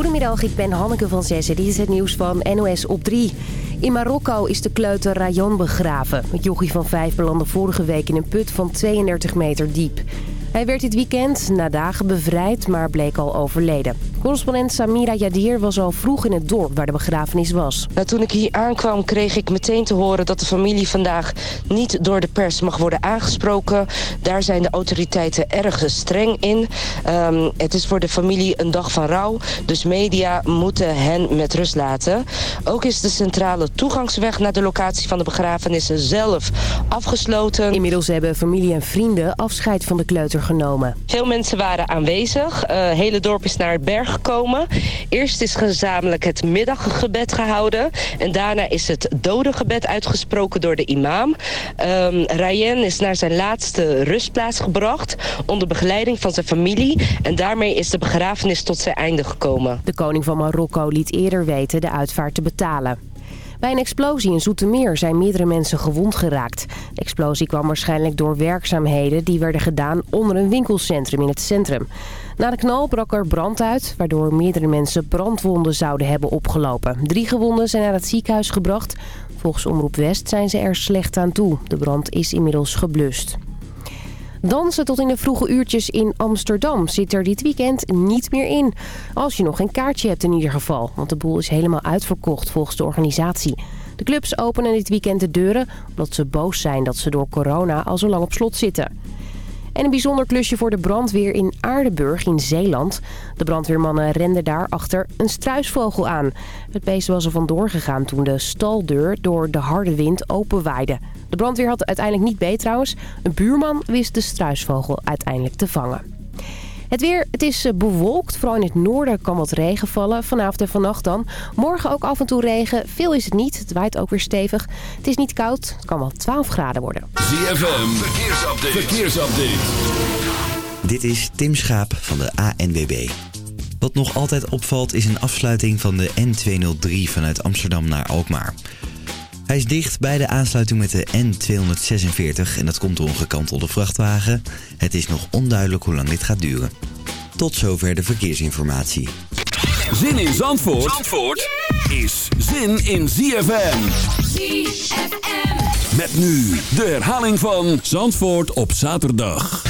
Goedemiddag, ik ben Hanneke van Zessen. Dit is het nieuws van NOS op 3. In Marokko is de kleuter Rayan begraven. Het jochie van vijf belandde vorige week in een put van 32 meter diep. Hij werd dit weekend na dagen bevrijd, maar bleek al overleden. Correspondent Samira Yadir was al vroeg in het dorp waar de begrafenis was. Nou, toen ik hier aankwam kreeg ik meteen te horen dat de familie vandaag niet door de pers mag worden aangesproken. Daar zijn de autoriteiten erg streng in. Um, het is voor de familie een dag van rouw, dus media moeten hen met rust laten. Ook is de centrale toegangsweg naar de locatie van de begrafenissen zelf afgesloten. Inmiddels hebben familie en vrienden afscheid van de kleuter genomen. Veel mensen waren aanwezig. Het uh, hele dorp is naar het berg gekomen. Eerst is gezamenlijk het middaggebed gehouden. En daarna is het dodengebed uitgesproken door de imam. Um, Rayen is naar zijn laatste rustplaats gebracht. Onder begeleiding van zijn familie. En daarmee is de begrafenis tot zijn einde gekomen. De koning van Marokko liet eerder weten de uitvaart te betalen. Bij een explosie in Zoetermeer zijn meerdere mensen gewond geraakt. De explosie kwam waarschijnlijk door werkzaamheden die werden gedaan onder een winkelcentrum in het centrum. Na de knal brak er brand uit, waardoor meerdere mensen brandwonden zouden hebben opgelopen. Drie gewonden zijn naar het ziekenhuis gebracht. Volgens Omroep West zijn ze er slecht aan toe. De brand is inmiddels geblust. Dansen tot in de vroege uurtjes in Amsterdam zit er dit weekend niet meer in. Als je nog geen kaartje hebt in ieder geval. Want de boel is helemaal uitverkocht volgens de organisatie. De clubs openen dit weekend de deuren omdat ze boos zijn dat ze door corona al zo lang op slot zitten. En een bijzonder klusje voor de brandweer in Aardenburg in Zeeland. De brandweermannen renden daar achter een struisvogel aan. Het beest was er vandoor gegaan toen de staldeur door de harde wind openwaaide. De brandweer had uiteindelijk niet beet trouwens. Een buurman wist de struisvogel uiteindelijk te vangen. Het weer, het is bewolkt. Vooral in het noorden kan wat regen vallen. Vanavond en vannacht dan. Morgen ook af en toe regen. Veel is het niet. Het waait ook weer stevig. Het is niet koud. Het kan wel 12 graden worden. ZFM, verkeersupdate. verkeersupdate. Dit is Tim Schaap van de ANWB. Wat nog altijd opvalt is een afsluiting van de N203 vanuit Amsterdam naar Alkmaar. Hij is dicht bij de aansluiting met de N246 en dat komt door een gekantelde vrachtwagen. Het is nog onduidelijk hoe lang dit gaat duren. Tot zover de verkeersinformatie. Zin in Zandvoort, Zandvoort is zin in ZFM. ZFM. Met nu de herhaling van Zandvoort op zaterdag.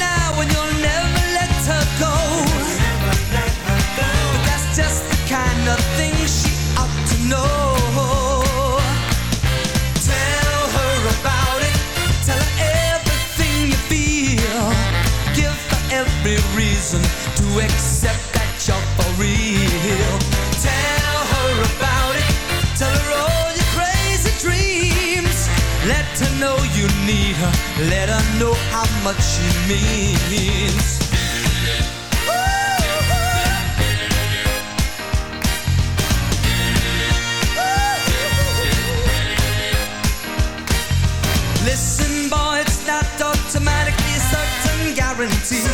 her go. But that's just the kind of thing she ought to know. Tell her about it. Tell her everything you feel. Give her every reason to accept that you're for real. Tell her about it. Tell her all your crazy dreams. Let her know you need her. Let her know how much she means.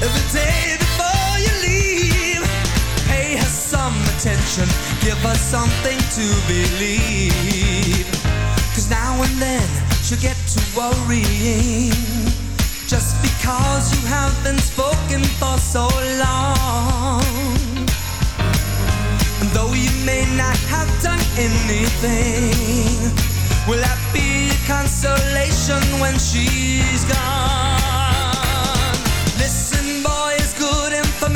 day before you leave. Pay her some attention, give her something to believe. Cause now and then she'll get to worrying. Just because you have been spoken for so long. And though you may not have done anything. Will that be consolation when she's gone?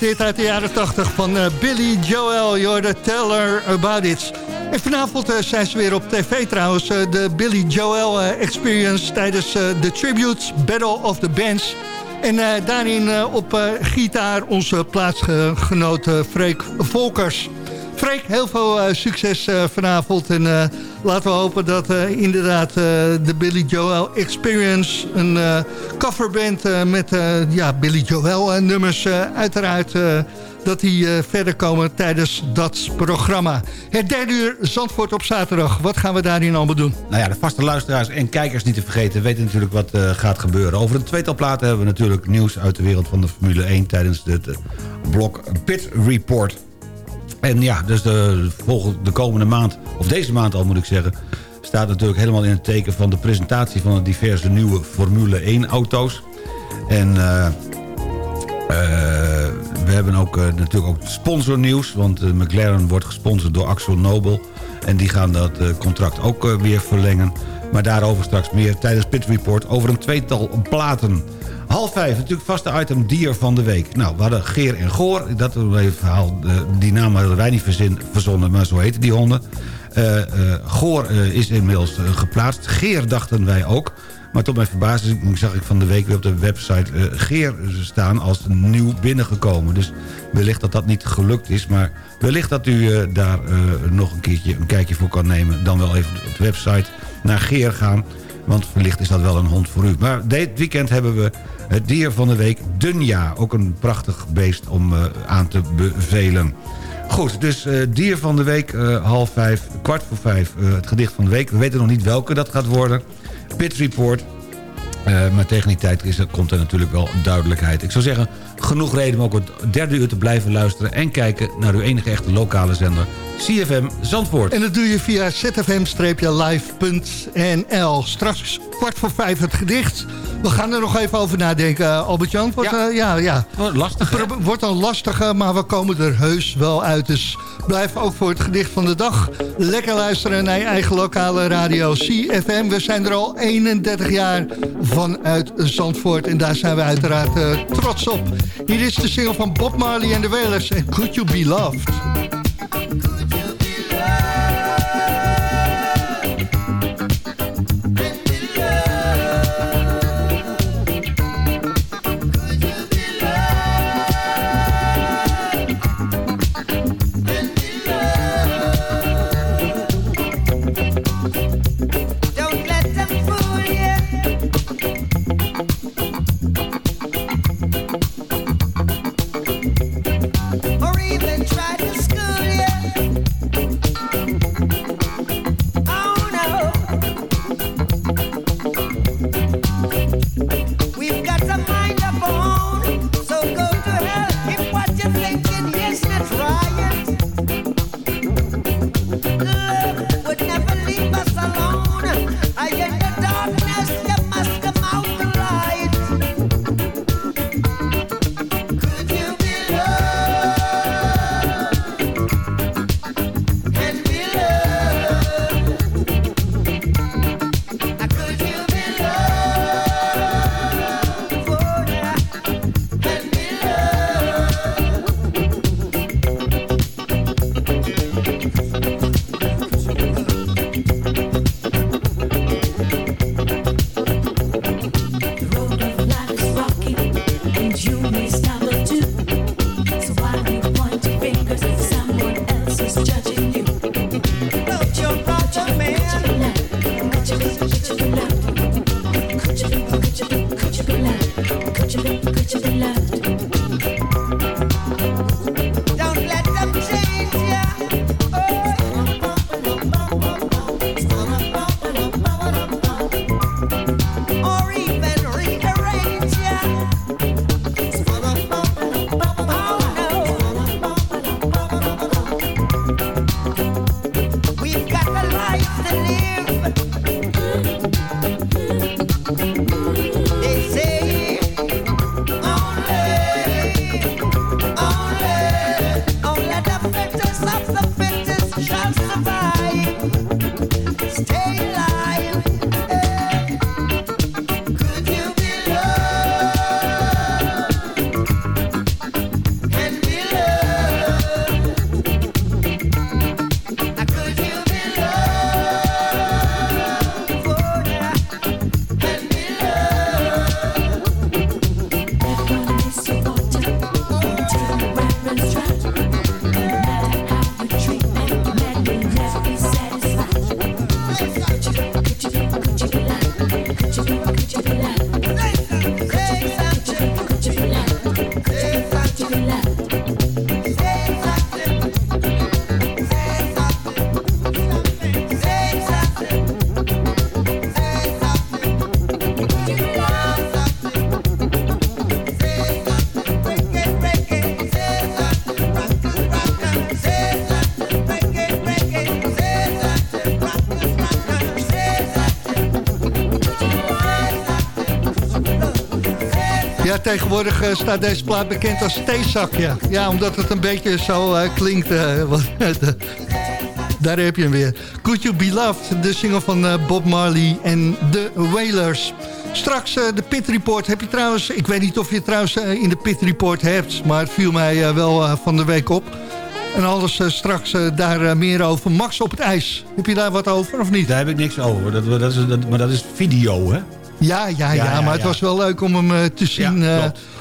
hit uit de jaren 80 van eh, Billy Joel. You're the teller about it. En vanavond eh, zijn ze weer op tv trouwens. eh, de Billy Joel Experience tijdens de Tribute Battle of the Bands. En daarin op gitaar onze plaatsgenoot Freek Volkers. Freek, heel veel succes vanavond. En laten we hopen dat eh, inderdaad eh, de Billy Joel Experience... een eh, coverband met ja, Billy Joel nummers uiteraard... dat die verder komen tijdens dat programma. Het derde uur Zandvoort op zaterdag. Wat gaan we daarin allemaal doen? Nou ja, de vaste luisteraars en kijkers niet te vergeten... weten natuurlijk wat gaat gebeuren. Over een tweetal platen hebben we natuurlijk nieuws uit de wereld van de Formule 1... tijdens het blok Pit Report. En ja, dus de, volgende, de komende maand, of deze maand al moet ik zeggen... staat natuurlijk helemaal in het teken van de presentatie... van de diverse nieuwe Formule 1 auto's. En... eh, eh, we hebben ook uh, natuurlijk ook sponsornieuws. Want McLaren wordt gesponsord door Axel Nobel. En die gaan dat contract ook weer verlengen. Maar daarover straks meer tijdens Pit Report. Over een tweetal platen. Half vijf, natuurlijk vaste item dier van de week. Nou, we hadden Geer en Goor. Dat verhaal, die naam hadden wij niet verzin, verzonnen, maar zo heten die honden. Goor is inmiddels geplaatst. Geer dachten wij ook. Maar tot mijn verbazing zag ik van de week weer op de website uh, Geer staan als nieuw binnengekomen. Dus wellicht dat dat niet gelukt is. Maar wellicht dat u uh, daar uh, nog een keertje een kijkje voor kan nemen. Dan wel even op de website naar Geer gaan. Want wellicht is dat wel een hond voor u. Maar dit weekend hebben we het dier van de week Dunja. Ook een prachtig beest om aan te bevelen. Goed, dus uh, dier van de week, uh, half vijf, kwart voor vijf, het gedicht van de week. We weten nog niet welke dat gaat worden. Pit Report. maar tegen die tijd is, komt er natuurlijk wel duidelijkheid. Ik zou zeggen, genoeg reden om ook het derde uur te blijven luisteren... en kijken naar uw enige echte lokale zender, CFM Zandvoort. En dat doe je via zfm-live.nl. Straks kwart voor vijf het gedicht. We gaan er nog even over nadenken, Albert-Jan. Wordt, ja. Uh, ja, ja. Lastig, Het wordt een lastige, maar we komen er heus wel uit. Dus blijf ook voor het gedicht van de dag lekker luisteren naar je eigen lokale radio CFM. We zijn er al 31 jaar vanuit Zandvoort. En daar zijn we uiteraard uh, trots op. Hier is de single van Bob Marley en de Wailers. En Could You Be Loved? Tegenwoordig uh, staat deze plaat bekend als theezakje. Ja, omdat het een beetje zo uh, klinkt. daar heb je hem weer. Could You Be Loved, de single van Bob Marley en The Wailers. Straks de Pit Report heb je trouwens... Ik weet niet of je het trouwens in de Pit Report hebt... maar het viel mij wel van de week op... En alles straks daar meer over. Max op het ijs. Heb je daar wat over of niet? Daar heb ik niks over. Dat, dat is, dat, maar dat is video, hè? Ja, ja, ja, maar het was wel leuk om hem te zien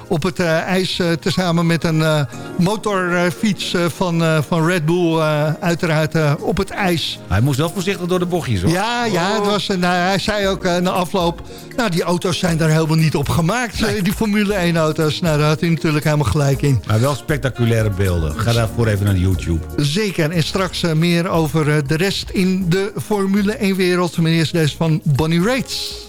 op het ijs. tezamen met een motorfiets van, van Red Bull. uiteraard op het ijs. Hij moest wel voorzichtig door de bochtjes, hoor. Ja, ja het was, nou, hij zei ook na afloop... Nou, die auto's zijn daar helemaal niet op gemaakt. Nee. Die Formule 1 auto's. Nou, daar had hij natuurlijk helemaal gelijk in. Maar wel spectaculaire beelden. Ga daarvoor even naar YouTube. Zeker. En straks meer over de rest in de Formule 1 wereld. Eerst deze van Bonnie Raitt.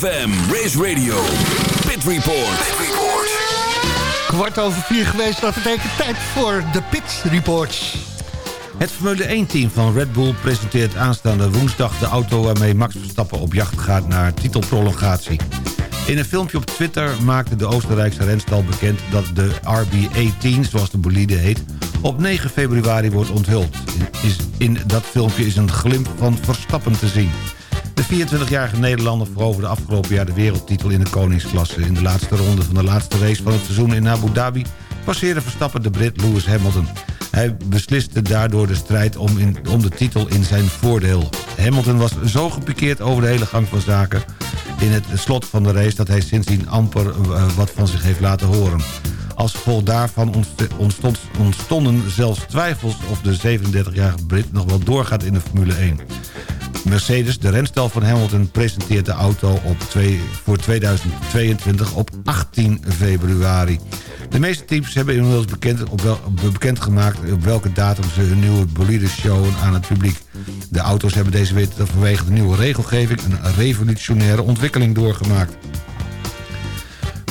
ZFM, Race Radio, Pit Report. Pit Report. Kwart over vier geweest, dat betekent tijd voor de Pit Reports. Het Formule 1-team van Red Bull presenteert aanstaande woensdag de auto... waarmee Max Verstappen op jacht gaat naar titelprolongatie. In een filmpje op Twitter maakte de Oostenrijkse renstal bekend... dat de RB18, zoals de bolide heet, op 9 februari wordt onthuld. In, is, in dat filmpje is een glimp van Verstappen te zien. De 24-jarige Nederlander veroverde afgelopen jaar de wereldtitel in de koningsklasse. In de laatste ronde van de laatste race van het seizoen in Abu Dhabi... passeerde Verstappen de Brit Lewis Hamilton. Hij besliste daardoor de strijd om, om de titel in zijn voordeel. Hamilton was zo gepikeerd over de hele gang van zaken in het slot van de race... dat hij sindsdien amper uh, wat van zich heeft laten horen. Als gevolg daarvan ontstond, ontstonden zelfs twijfels... of de 37-jarige Brit nog wel doorgaat in de Formule 1. Mercedes, de renstal van Hamilton, presenteert de auto op voor 2022 op 18 februari. De meeste teams hebben inmiddels bekend, op wel, bekendgemaakt op welke datum ze hun nieuwe bolide showen aan het publiek. De auto's hebben deze winter vanwege de nieuwe regelgeving een revolutionaire ontwikkeling doorgemaakt.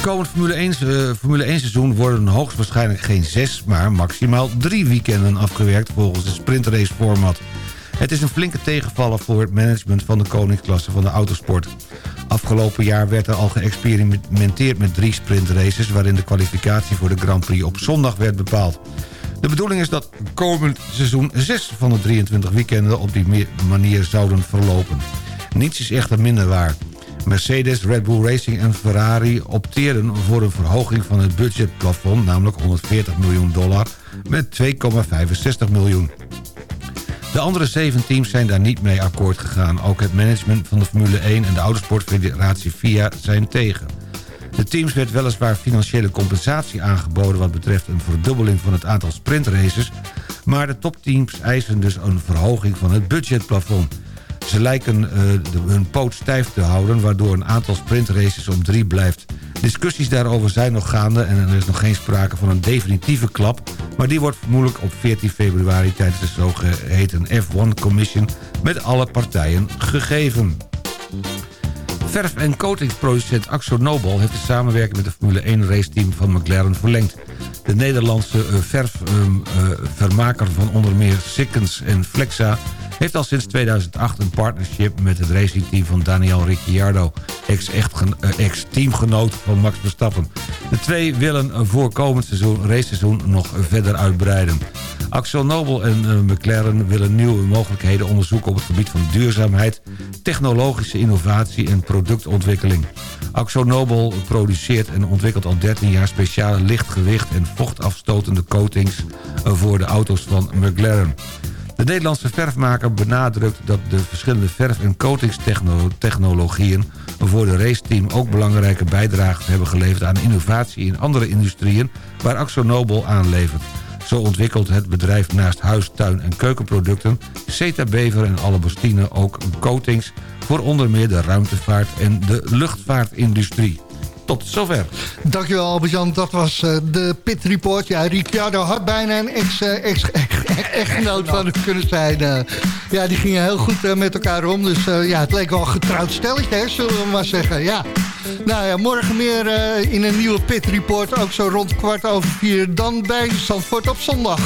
Komend Formule 1, uh, Formule 1 seizoen worden hoogstwaarschijnlijk geen zes, maar maximaal drie weekenden afgewerkt volgens de sprintrace format. Het is een flinke tegenvaller voor het management van de koningsklasse van de autosport. Afgelopen jaar werd er al geëxperimenteerd met drie sprintraces... waarin de kwalificatie voor de Grand Prix op zondag werd bepaald. De bedoeling is dat komend seizoen 6 van de 23 weekenden op die manier zouden verlopen. Niets is echter minder waar. Mercedes, Red Bull Racing en Ferrari opteerden voor een verhoging van het budgetplafond... namelijk 140 miljoen dollar met 2,65 miljoen. De andere zeven teams zijn daar niet mee akkoord gegaan. Ook het management van de Formule 1 en de Autosportfederatie FIA zijn tegen. De teams werd weliswaar financiële compensatie aangeboden... wat betreft een verdubbeling van het aantal sprintraces... maar de topteams eisen dus een verhoging van het budgetplafond. Ze lijken uh, de, hun poot stijf te houden... waardoor een aantal sprintraces op drie blijft. Discussies daarover zijn nog gaande... en er is nog geen sprake van een definitieve klap... maar die wordt vermoedelijk op 14 februari... tijdens de zogeheten F1 Commission met alle partijen gegeven. Verf- en coatingsproducent Axo Nobel heeft de samenwerking met de Formule 1 raceteam van McLaren verlengd. De Nederlandse uh, verfvermaker uh, van onder meer Sikkens en Flexa heeft al sinds 2008 een partnership met het racingteam van Daniel Ricciardo, ex-teamgenoot van Max Verstappen. De twee willen voor komend seizoen, raceseizoen nog verder uitbreiden. Axel Nobel en uh, McLaren willen nieuwe mogelijkheden onderzoeken op het gebied van duurzaamheid, technologische innovatie en productontwikkeling. Axel Nobel produceert en ontwikkelt al 13 jaar speciale lichtgewicht en vochtafstotende coatings voor de auto's van McLaren. De Nederlandse verfmaker benadrukt dat de verschillende verf- en coatingstechnologieën voor de raceteam ook belangrijke bijdrages hebben geleverd aan innovatie in andere industrieën waar Axo Nobel aanlevert. Zo ontwikkelt het bedrijf naast huis, tuin en keukenproducten... Ceta Bever en Alabastine ook coatings... voor onder meer de ruimtevaart en de luchtvaartindustrie. Tot zover. Dankjewel Albert-Jan, dat was uh, de Pit Report. Ja, Ricciardo had bijna een ex-genoot ex, ex, ex, van kunnen zijn. Uh, ja, die gingen heel goed met elkaar om. Dus ja, het leek wel een getrouwd stelletje, hè, zullen we maar zeggen. Ja. Nou ja, morgen meer in een nieuwe Pit Report. Ook zo rond kwart over vier. Dan bij Zandvoort op zondag.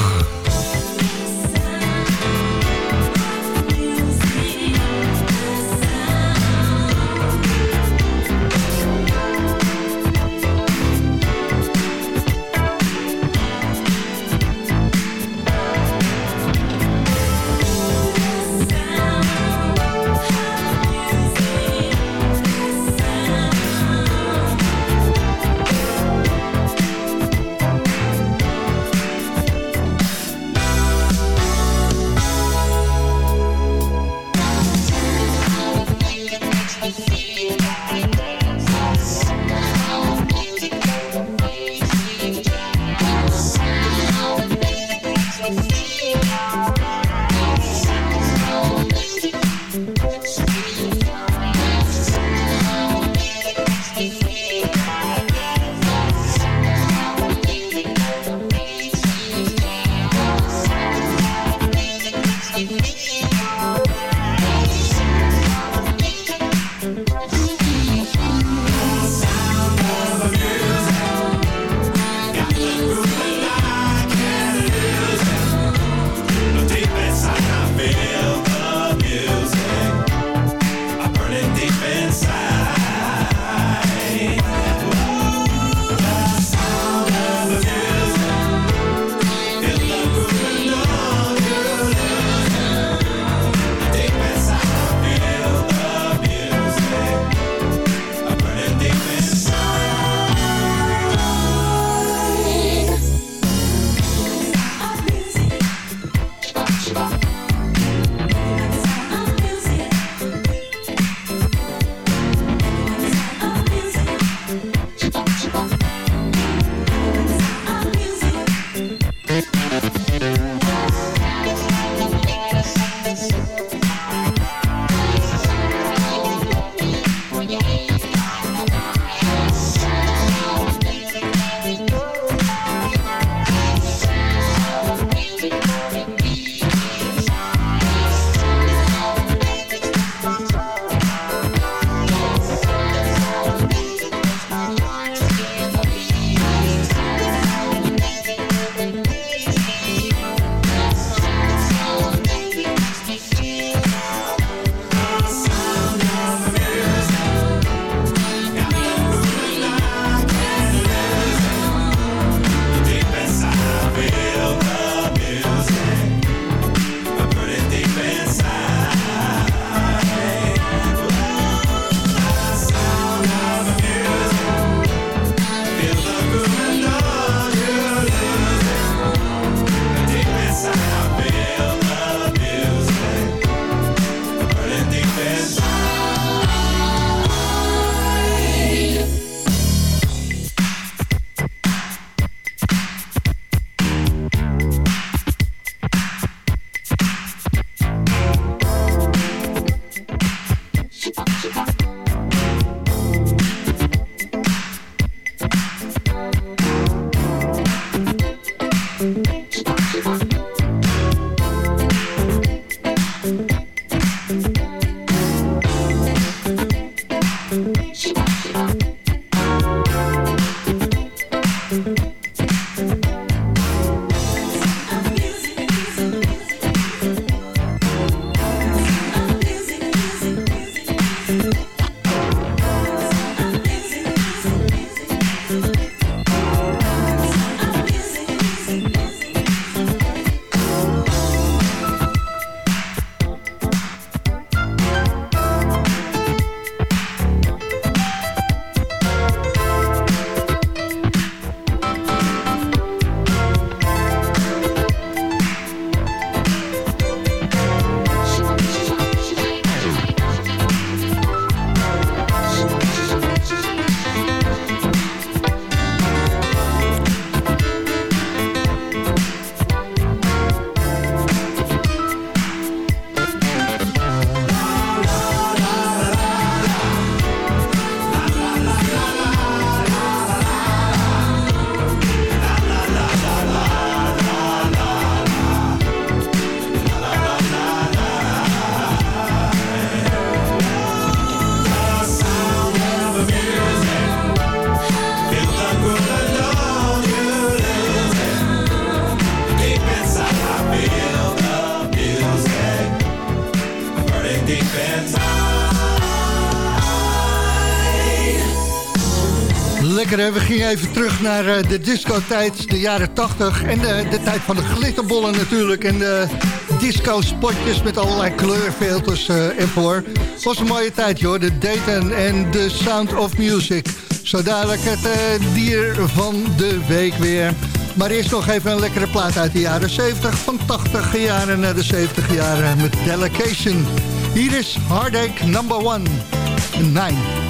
We gingen even terug naar uh, de disco-tijd, de jaren 80. En de, de tijd van de glitterbollen natuurlijk. En de disco-spotjes met allerlei kleurfilters uh, ervoor. Was een mooie tijd, joh. De Dayton en de Sound of Music. Zo dadelijk het uh, dier van de week weer. Maar eerst nog even een lekkere plaat uit de jaren 70. Van 80 jaren naar de 70 jaren met Delegation. Hier is Heartache Number 1. 9.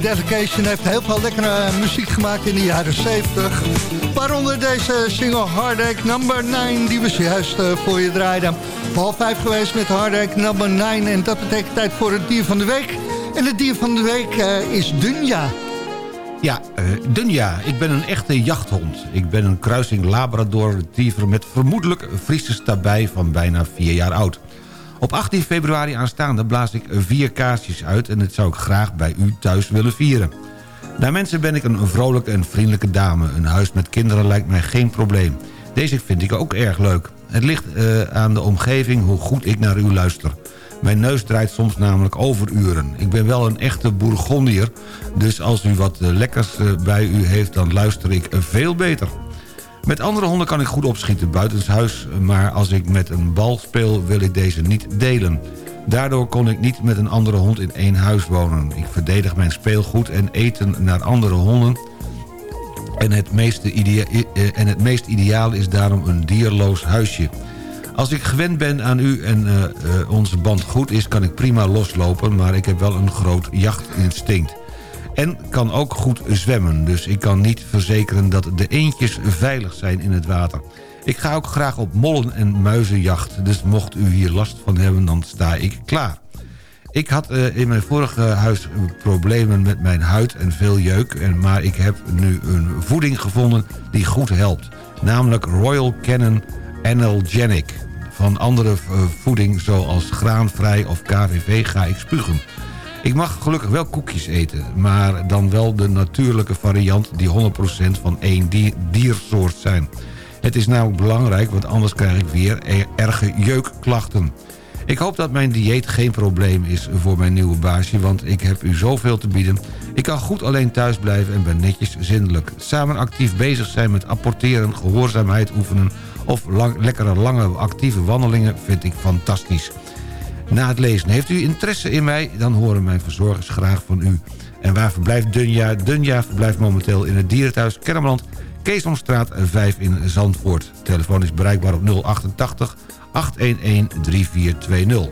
Dedication heeft heel veel lekkere eh, muziek gemaakt in de jaren 70. Waaronder deze single Heartache Number 9 die we zojuist uh, voor je draaiden. Half vijf geweest met Heartache Number 9 en dat betekent tijd voor het dier van de week. En het dier van de week is Dunja. Ja, Dunja. Ik ben een echte jachthond. Ik ben een kruising Labrador Retriever met vermoedelijk Friese stabij van bijna vier jaar oud. Op 18 februari aanstaande blaas ik vier kaarsjes uit... en dit zou ik graag bij u thuis willen vieren. Naar mensen ben ik een vrolijke en vriendelijke dame. Een huis met kinderen lijkt mij geen probleem. Deze vind ik ook erg leuk. Het ligt uh, aan de omgeving hoe goed ik naar u luister. Mijn neus draait soms namelijk overuren. Ik ben wel een echte Bourgondier, dus als u wat lekkers bij u heeft... dan luister ik veel beter. Met andere honden kan ik goed opschieten buitenshuis... maar als ik met een bal speel wil ik deze niet delen. Daardoor kon ik niet met een andere hond in één huis wonen. Ik verdedig mijn speelgoed en eten naar andere honden... En het, meeste idea en het meest ideaal is daarom een dierloos huisje. Als ik gewend ben aan u en uh, onze band goed is... kan ik prima loslopen, maar ik heb wel een groot jachtinstinct. En kan ook goed zwemmen, dus ik kan niet verzekeren... dat de eendjes veilig zijn in het water. Ik ga ook graag op mollen- en muizenjacht... dus mocht u hier last van hebben, dan sta ik klaar. Ik had uh, in mijn vorige huis problemen met mijn huid en veel jeuk... En, maar ik heb nu een voeding gevonden die goed helpt. Namelijk Royal Canin Analgenic. Van andere voeding zoals graanvrij of KVV ga ik spugen. Ik mag gelukkig wel koekjes eten, maar dan wel de natuurlijke variant... die 100% van één dier, diersoort zijn. Het is namelijk belangrijk, want anders krijg ik weer erge jeukklachten. Ik hoop dat mijn dieet geen probleem is voor mijn nieuwe baasje... want ik heb u zoveel te bieden. Ik kan goed alleen thuis blijven en ben netjes zindelijk. Samen actief bezig zijn met apporteren, gehoorzaamheid oefenen... of lang, lekkere lange actieve wandelingen vind ik fantastisch. Na het lezen, heeft u interesse in mij? Dan horen mijn verzorgers graag van u. En waar verblijft Dunja? Dunja verblijft momenteel in het dierenthuis Kennemerland... Keesomstraat 5 in Zandvoort. Telefoon is bereikbaar op 088 811 3420.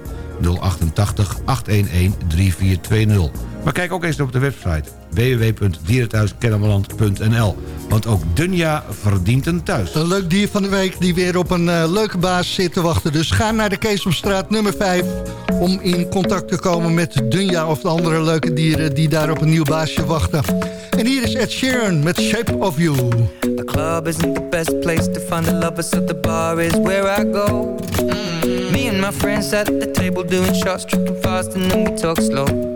088 811 3420. Maar kijk ook eens op de website www.dierenthuiskennemerland.nl. Want ook Dunja verdient een thuis. Een leuk dier van de week die weer op een eh, leuke baas zit te wachten. Dus ga naar de Keesomstraat nummer 5 om in contact te komen met Dunja of de andere leuke dieren die daar op een nieuw baasje wachten. En hier is Ed Sheeran met Shape of You. The club isn't the best place to find the lovers, so the bar is where I go. Mm. Me and my friends at the table doing shots, tripping fast, and then we talk slow.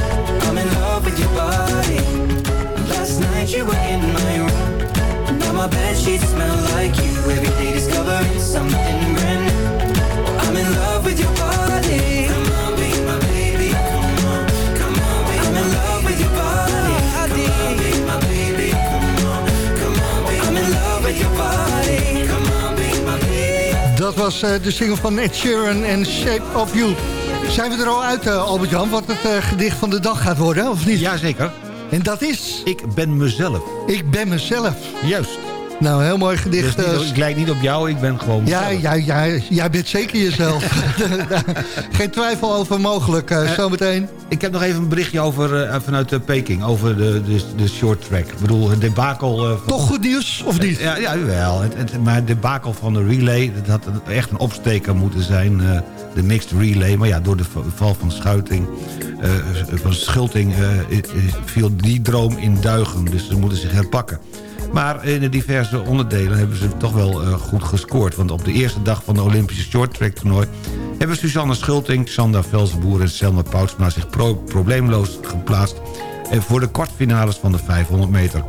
I'm in love with your body. Last night you were in my room. Now my bed sheets smell like you. Every day discovering something brand new. I'm in love with your body. Come on, be my baby. Come on, come on, be I'm in love with your body. Come on, be my baby. Come on, come on, be I'm in love with your body. Come on, be my baby. Dat was eh, de single van Ed Sheeran en Shape of You. Zijn we er al uit, eh, Albert-Jan, wat het eh, gedicht van de dag gaat worden, of niet? Jazeker. En dat is? Ik ben mezelf. Ik ben mezelf. Juist. Nou, heel mooi gedicht. Dus niet- eh, ik lijk niet op jou, ik ben gewoon ja, ja, ja, jij bent zeker jezelf. Geen twijfel over mogelijk, eh, zometeen. Ik heb nog even een berichtje over, eh, vanuit Peking, over de, de, de short track. Ik bedoel, het debakel... Toch goed nieuws, of niet? Ja, ja wel. Het, het- maar het debakel van de relay, dat had echt een opsteker moeten zijn. De mixed relay. Maar ja, door de val van eh, van Schulting, eh, viel die droom in duigen. Dus ze moeten zich herpakken. Maar in de diverse onderdelen hebben ze toch wel eh, goed gescoord. Want op de eerste dag van de Olympische shorttrack toernooi... hebben Suzanne Schulting, Sandra Velzenboer en Selma Poutsma... zich pro- probleemloos geplaatst voor de kwartfinales van de 500 meter.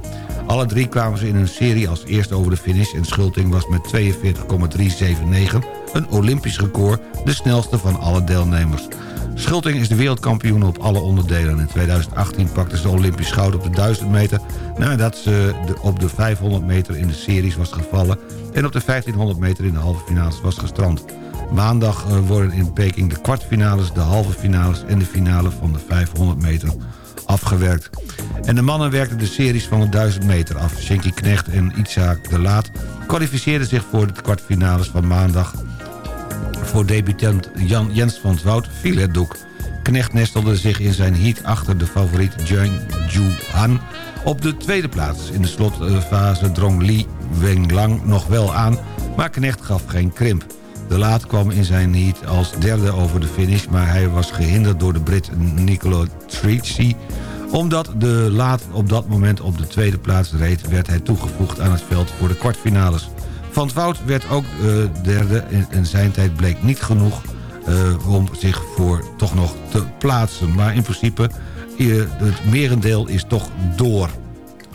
Alle drie kwamen ze in een serie als eerste over de finish... en Schulting was met 42,379, een Olympisch record... de snelste van alle deelnemers. Schulting is de wereldkampioen op alle onderdelen. In 2018 pakte ze Olympisch goud op de 1000 meter... nadat ze op de 500 meter in de series was gevallen... en op de 1500 meter in de halve finales was gestrand. Maandag eh, worden in Peking de kwartfinales, de halve finales... en de finale van de 500 meter afgewerkt. En de mannen werkten de series van de 1000 meter af. Shinky Knecht en Isaac de Laat kwalificeerden zich voor de kwartfinales van maandag... Voor debutant Jan Jens van Wout viel het doek. Knecht nestelde zich in zijn heat achter de favoriet Jung Ju Han op de tweede plaats. In de slotfase drong Li Wenlang nog wel aan, maar Knecht gaf geen krimp. De Laat kwam in zijn heat als derde over de finish... maar hij was gehinderd door de Brit Nicolo Tricci. Omdat de Laat op dat moment op de tweede plaats reed... werd hij toegevoegd aan het veld voor de kwartfinales. Van werd ook uh, derde en zijn tijd bleek niet genoeg... Uh, om zich voor toch nog te plaatsen. Maar in principe, uh, het merendeel is toch door.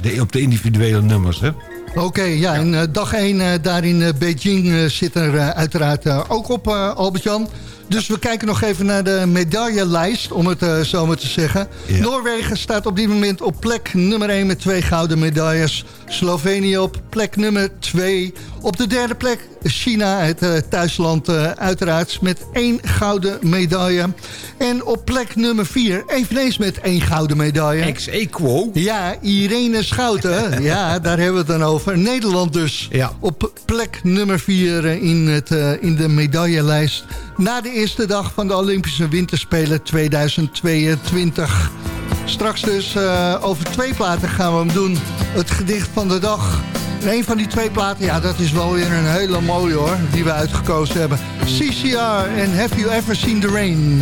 De, op de individuele nummers, hè? Oké, okay, ja, en dag 1 daar in Beijing zit er uiteraard ook op, Albert-Jan. Dus we kijken nog even naar de medaillelijst, om het uh, zo maar te zeggen. Ja. Noorwegen staat op dit moment op plek nummer 1 met twee gouden medailles. Slovenië op plek nummer 2. Op de derde plek China, het uh, thuisland uh, uiteraard, met één gouden medaille. En op plek nummer 4, eveneens met één gouden medaille. Ex-equo. Ja, Irene Schouten. ja, daar hebben we het dan over. Nederland dus. Ja. Op plek nummer 4 in, het, in de medaillelijst. Na de eerste dag van de Olympische Winterspelen 2022. Straks dus uh, over twee platen gaan we hem doen. Het gedicht van de dag. En een van die twee platen, ja, dat is wel weer een hele mooie hoor. Die we uitgekozen hebben. CCR en Have You Ever Seen the Rain?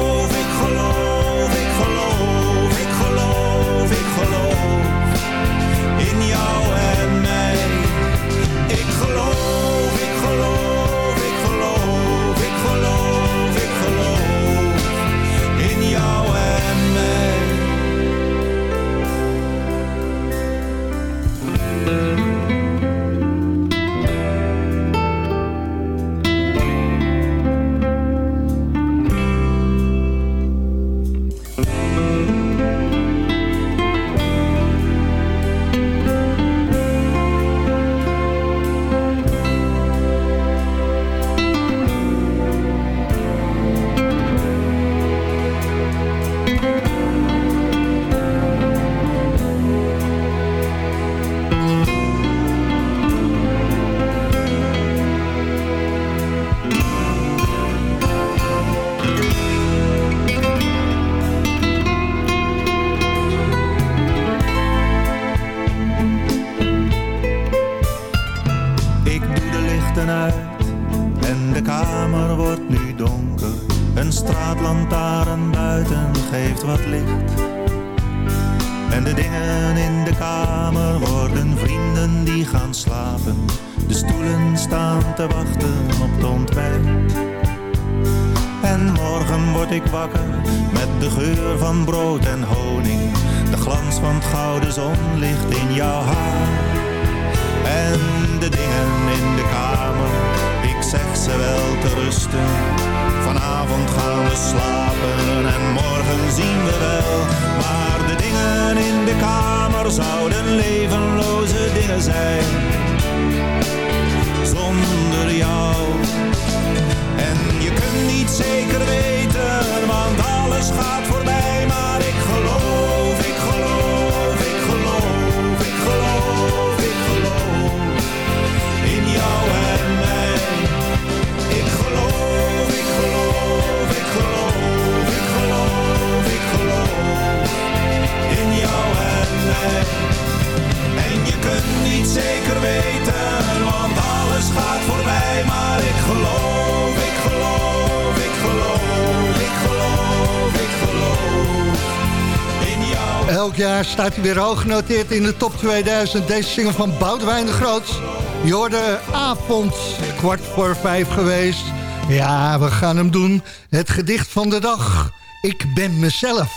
Elk jaar staat hij weer hoog genoteerd in de top 2000. Deze single van Boudewijn de Groot. Je hoorde avond, kwart voor vijf geweest. Ja, we gaan hem doen. Het gedicht van de dag. Ik ben mezelf.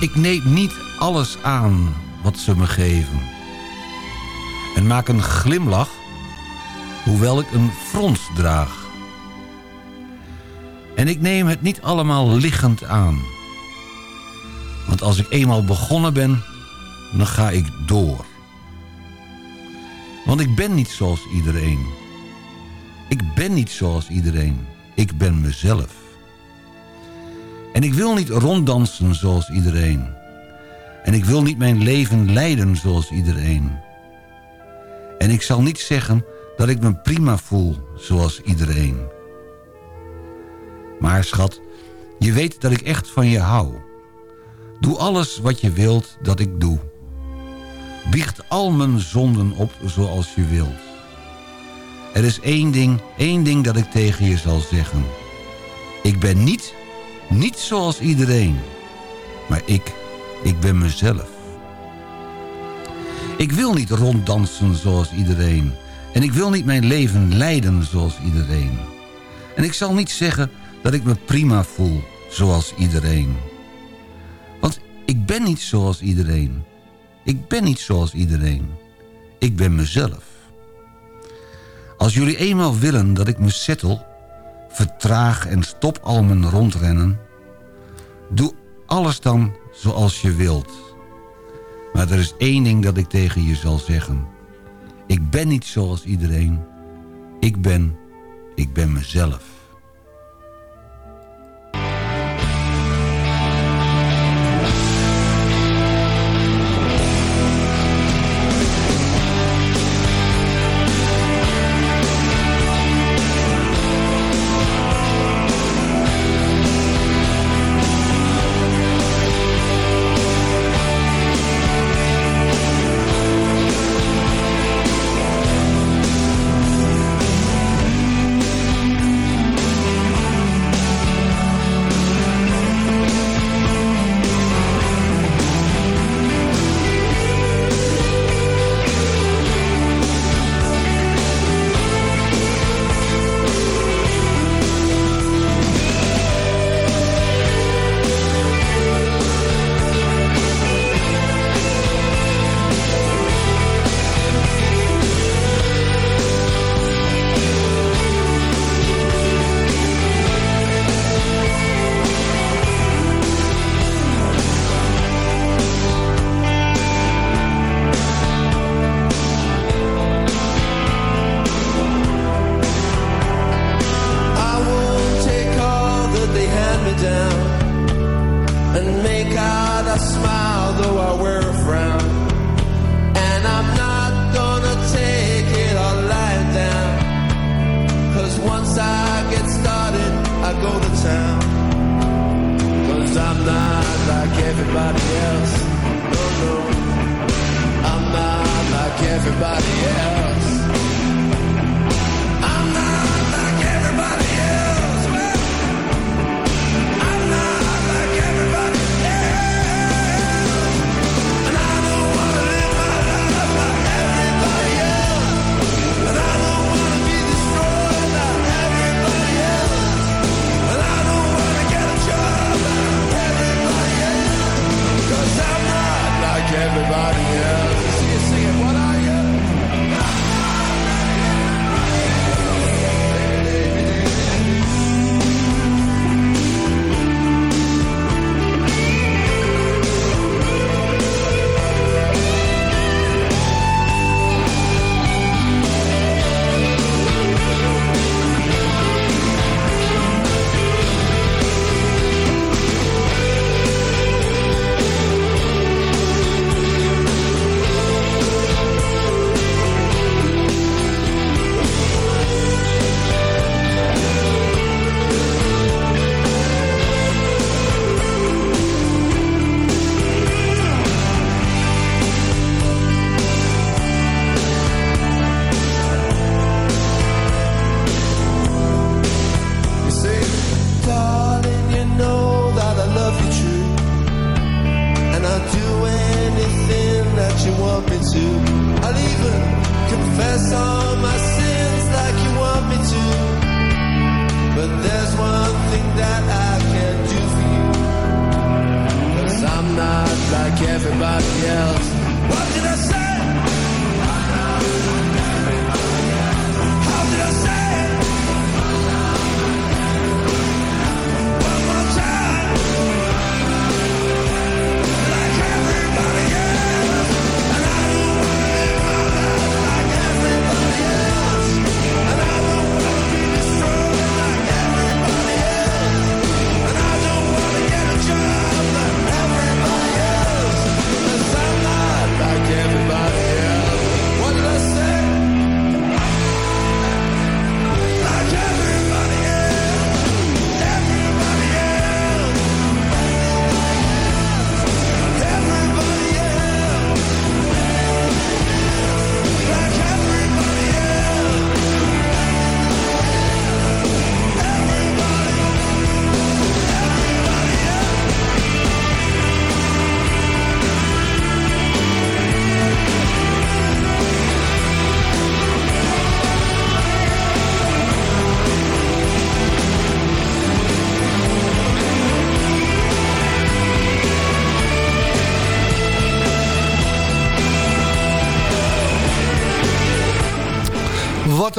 Ik neem niet alles aan wat ze me geven. En maak een glimlach, hoewel ik een frons draag. En ik neem het niet allemaal liggend aan. Want als ik eenmaal begonnen ben, dan ga ik door. Want ik ben niet zoals iedereen. Ik ben niet zoals iedereen. Ik ben mezelf. En ik wil niet ronddansen zoals iedereen. En ik wil niet mijn leven leiden zoals iedereen. En ik zal niet zeggen dat ik me prima voel zoals iedereen. Maar schat, je weet dat ik echt van je hou. Doe alles wat je wilt dat ik doe. Biecht al mijn zonden op zoals je wilt. Er is één ding, één ding dat ik tegen je zal zeggen. Ik ben niet, niet zoals iedereen. Maar ik, ik ben mezelf. Ik wil niet ronddansen zoals iedereen. En ik wil niet mijn leven leiden zoals iedereen. En ik zal niet zeggen dat ik me prima voel, zoals iedereen. Want ik ben niet zoals iedereen. Ik ben niet zoals iedereen. Ik ben mezelf. Als jullie eenmaal willen dat ik me settel... vertraag en stop al mijn rondrennen... doe alles dan zoals je wilt. Maar er is één ding dat ik tegen je zal zeggen. Ik ben niet zoals iedereen. Ik ben, ik ben mezelf.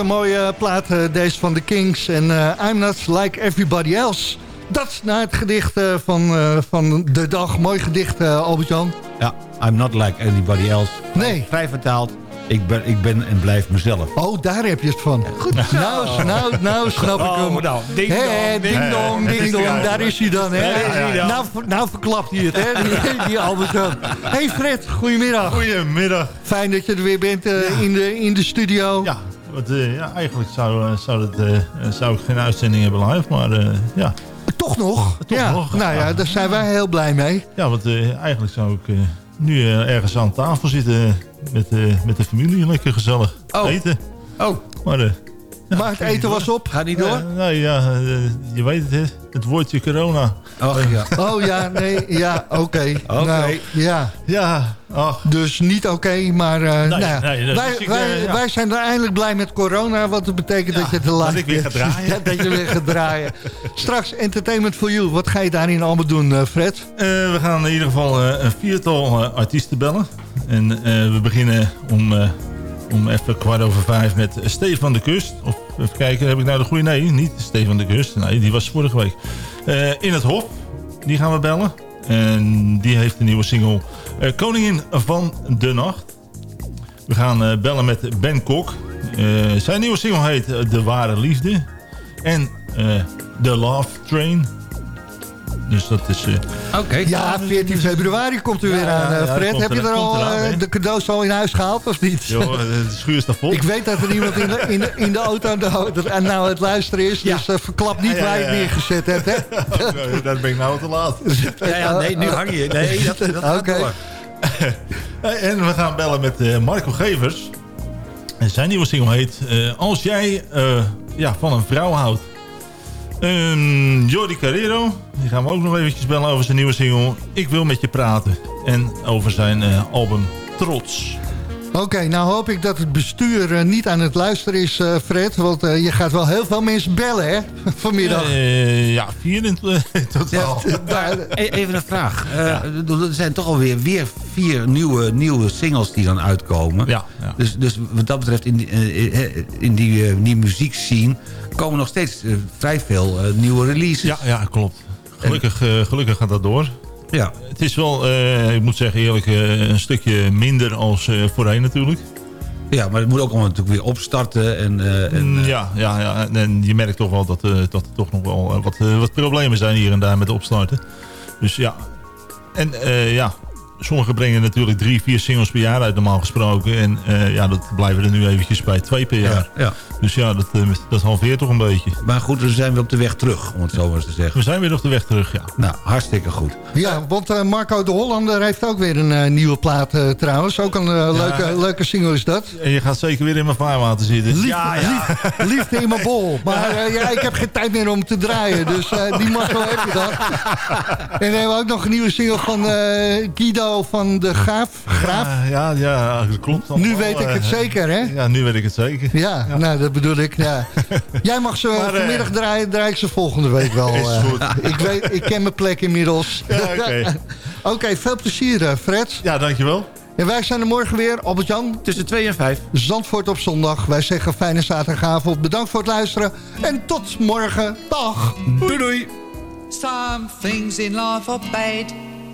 Een mooie plaat eh, deze van de Kings. En eh, I'm not like everybody else. Dat naar het gedicht eh, van, eh, van de dag. Mooi gedicht, eh, Albert-Jan. Ja, I'm not like anybody else. Nee. Vrij vertaald, ik ben, ik ben en blijf mezelf. Oh, daar heb je het van. Goed. Nou, nou, nou snap ik hem. Oh, nou, ding dong, ding ding dong, dong. ding dong. Daar is hij dan, hè? Nou, nou verklapt hij het, hè? Die, die Albert-Jan. Hey Fred, goedemiddag. Goedemiddag. Fijn dat je er weer bent in, de, in de studio. Ja, want, eh, ja eigenlijk zou, eh, zou, het, eh, zou ik geen uitzending hebben live, maar ja. Toch nog? Toch ja. nog, Nou ja, daar zijn wij heel blij mee. Ja, want eigenlijk zou ik nu ergens aan tafel zitten met, met de familie. Lekker gezellig Oh. eten. Oh. Maar, Maar het eten was op. Gaat niet door? nee, ja, eh, je weet het, hè. Het woordje corona. Oh, ja. Oh ja, nee, ja, oké. Oké. Nou, ja. Ja, ach. Dus niet oké, maar eh, nou ja. nee, wij, ik, wij, eh, ja. wij zijn er eindelijk blij met corona, wat het betekent dat je te laat dat ik weer ga draaien. Dat je weer gaat draaien. Straks Entertainment for You. Wat ga je daarin allemaal doen, Fred? We gaan in ieder geval een viertal artiesten bellen. En we beginnen om, om even kwart over vijf met Stefan de Kust. Of even kijken, heb ik nou de goede? Nee, niet Stefan de Kust. Nee, die was vorige week. Eh, in het Hof, die gaan we bellen. En die heeft een nieuwe single eh, Koningin van de Nacht. We gaan eh, bellen met Ben Kok. Zijn nieuwe single heet De Ware Liefde. En The Love Train. Dus dat is... eh. Ja, 14 februari komt u weer aan, eh, ja, Fred. Heb je er- al eraan, eh, de cadeaus al in huis gehaald of niet? Joh, de schuur staat vol. Ik weet dat er iemand in de, in de, in de auto aan de, dat aan nou het luisteren is. Dus verklap niet Ja, ja, waar je het neergezet hebt. Hè? Daar ben ik nou te laat. Ja, ja, nee, nu hang je. Nee, dat, dat gaat door. En we gaan bellen met Marco Gevers. En zijn nieuwe single heet eh, Als jij eh, ja, van een vrouw houdt. Um, Jordi Carrero, die gaan we ook nog eventjes bellen over zijn nieuwe single. Ik wil met je praten. En over zijn eh, album Trots. Oké, nou hoop ik dat het bestuur eh, niet aan het luisteren is, eh, Fred. Want eh, je gaat wel heel veel mensen bellen, hè? Vanmiddag. Ja, vier in, totaal. E- Even een vraag. Eh, Er zijn toch alweer weer vier nieuwe, nieuwe singles die dan uitkomen. Ja, ja. Dus, dus wat dat betreft in die, in die, die muziekscene komen nog steeds eh, vrij veel eh, nieuwe releases. Ja, ja klopt. Gelukkig, eh, gelukkig gaat dat door. Ja. Het is wel, ik moet zeggen eerlijk, een stukje minder als voorheen natuurlijk. Ja, maar het moet ook allemaal natuurlijk weer opstarten. En, en, Mm, ja, ja, ja, en- je merkt toch wel dat, dat er toch nog wel wat, wat problemen zijn hier en daar met opstarten. Dus ja, en ja, sommigen brengen natuurlijk drie, vier singles per jaar uit normaal gesproken. En eh, ja, dat blijven er nu eventjes bij twee per jaar. ja. Dus ja, dat, eh, dat halveert toch een beetje. Maar goed, we zijn weer op de weg terug, om het zo maar eens te zeggen. We zijn weer op de weg terug, ja. Nou, hartstikke goed. Ja, want eh, Marco de Hollander heeft ook weer een eh, nieuwe plaat eh, trouwens. Ook een leuke, leuke single is dat. En je gaat zeker weer in mijn vaarwater zitten. Liefde, ja, ja. lief- liefde in mijn bol. Maar ja, ik heb geen tijd meer om te draaien. Dus eh, die Marco heb je dan. En we hebben ook nog een nieuwe single van eh, Guido van de Graaf. Graaf. Ja, ja, ja, dat klopt. Nu weet ik eh, het zeker, hè? Ja, nu weet ik het zeker. Ja, nou dat bedoel ik. Ja. Jij mag ze Maar, eh, vanmiddag draaien, draai ik ze volgende week wel. Is eh. goed. ik, weet, ik ken mijn plek inmiddels. Ja, oké. Oké, veel plezier eh, Fred. Ja, dankjewel. En wij zijn er morgen weer, Albert-Jan. Tussen 2 en 5. Zandvoort op zondag. Wij zeggen fijne zaterdagavond. Bedankt voor het luisteren. En tot morgen. Dag. Doei doei. Some things in life are bad.